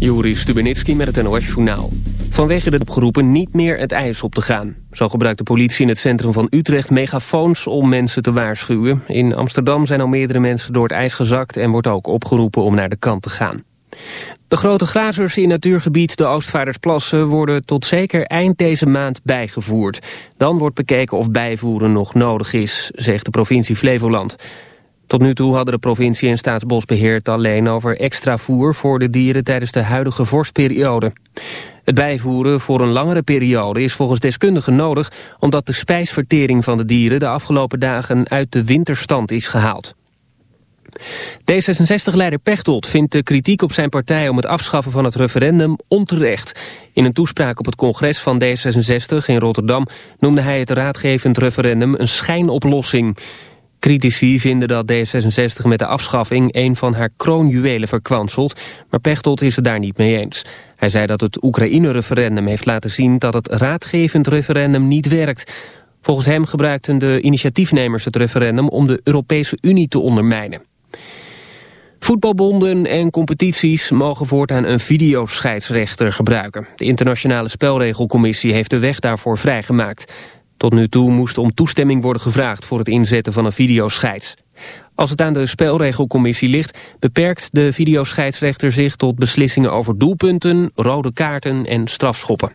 Juri Stubenitski met het NOS-journaal. Vanwege de opgeroepen niet meer het ijs op te gaan. Zo gebruikt de politie in het centrum van Utrecht megafoons om mensen te waarschuwen. In Amsterdam zijn al meerdere mensen door het ijs gezakt... en wordt ook opgeroepen om naar de kant te gaan. De grote grazers in natuurgebied de Oostvaardersplassen... worden tot zeker eind deze maand bijgevoerd. Dan wordt bekeken of bijvoeren nog nodig is, zegt de provincie Flevoland... Tot nu toe hadden de provincie en Staatsbosbeheer alleen over extra voer voor de dieren tijdens de huidige vorstperiode. Het bijvoeren voor een langere periode is volgens deskundigen nodig omdat de spijsvertering van de dieren de afgelopen dagen uit de winterstand is gehaald. D66-leider Pechtold vindt de kritiek op zijn partij om het afschaffen van het referendum onterecht. In een toespraak op het congres van D66 in Rotterdam noemde hij het raadgevend referendum een schijnoplossing. Critici vinden dat D66 met de afschaffing een van haar kroonjuwelen verkwanselt, maar Pechtold is het daar niet mee eens. Hij zei dat het Oekraïne-referendum heeft laten zien dat het raadgevend referendum niet werkt. Volgens hem gebruikten de initiatiefnemers het referendum om de Europese Unie te ondermijnen. Voetbalbonden en competities mogen voortaan een videoscheidsrechter gebruiken. De internationale spelregelcommissie heeft de weg daarvoor vrijgemaakt. Tot nu toe moest om toestemming worden gevraagd voor het inzetten van een videoscheids. Als het aan de spelregelcommissie ligt, beperkt de videoscheidsrechter zich tot beslissingen over doelpunten, rode kaarten en strafschoppen.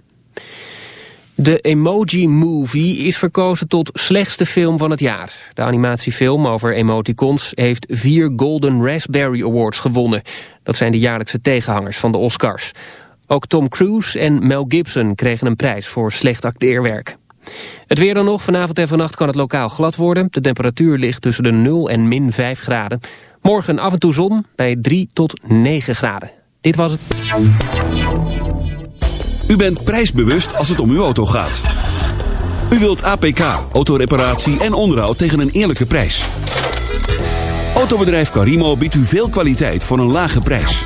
De Emoji Movie is verkozen tot slechtste film van het jaar. De animatiefilm over emoticons heeft vier Golden Raspberry Awards gewonnen. Dat zijn de jaarlijkse tegenhangers van de Oscars. Ook Tom Cruise en Mel Gibson kregen een prijs voor slecht acteerwerk. Het weer dan nog. Vanavond en vannacht kan het lokaal glad worden. De temperatuur ligt tussen de 0 en min 5 graden. Morgen af en toe zon bij 3 tot 9 graden. Dit was het. U bent prijsbewust als het om uw auto gaat. U wilt APK, autoreparatie en onderhoud tegen een eerlijke prijs. Autobedrijf Carimo biedt u veel kwaliteit voor een lage prijs.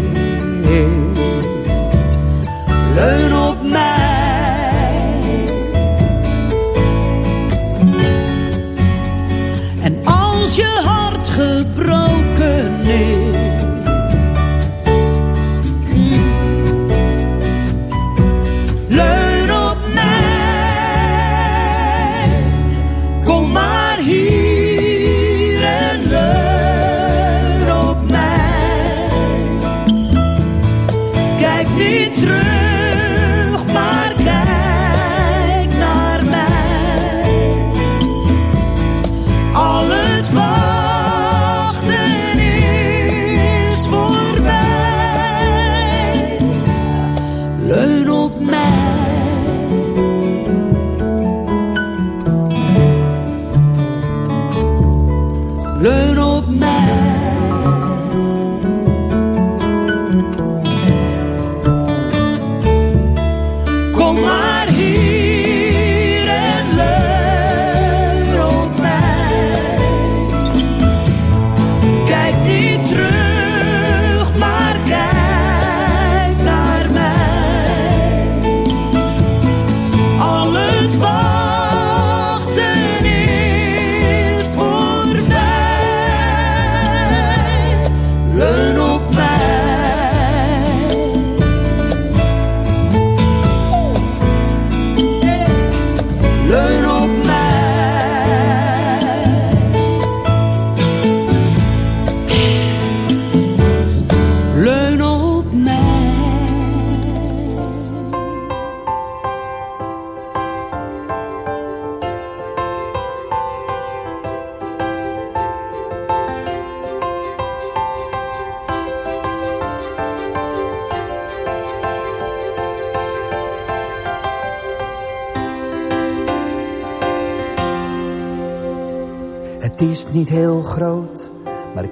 Al het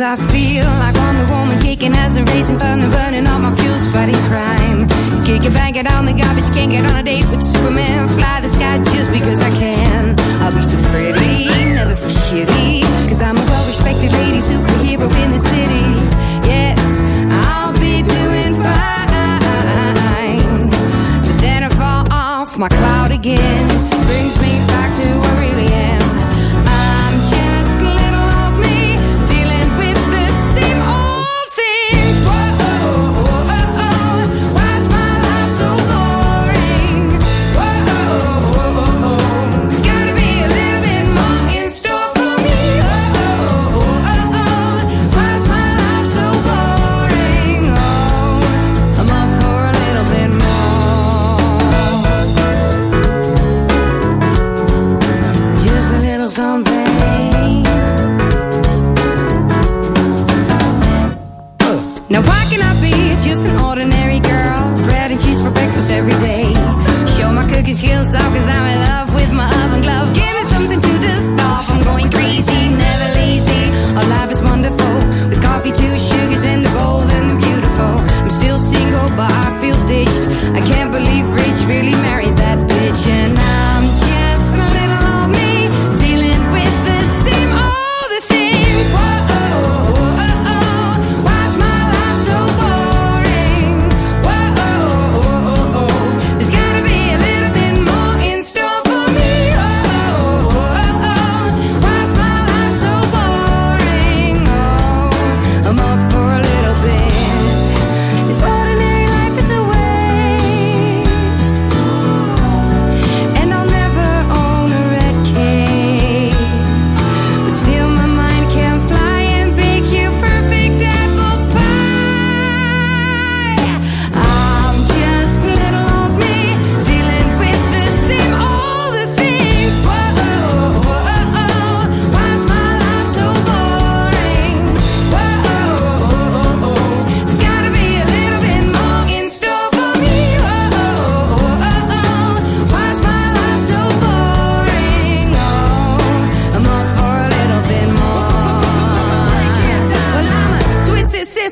I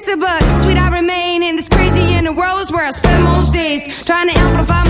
the but sweet I remain. in this crazy in the world is where I spend most days. Trying to amplify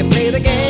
can play the game.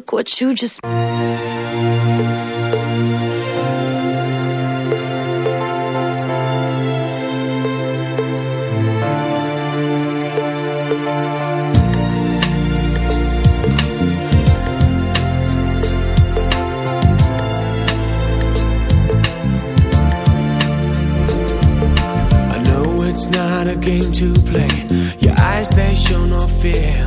Look what you just I know it's not a game to play. Your eyes, they show no fear.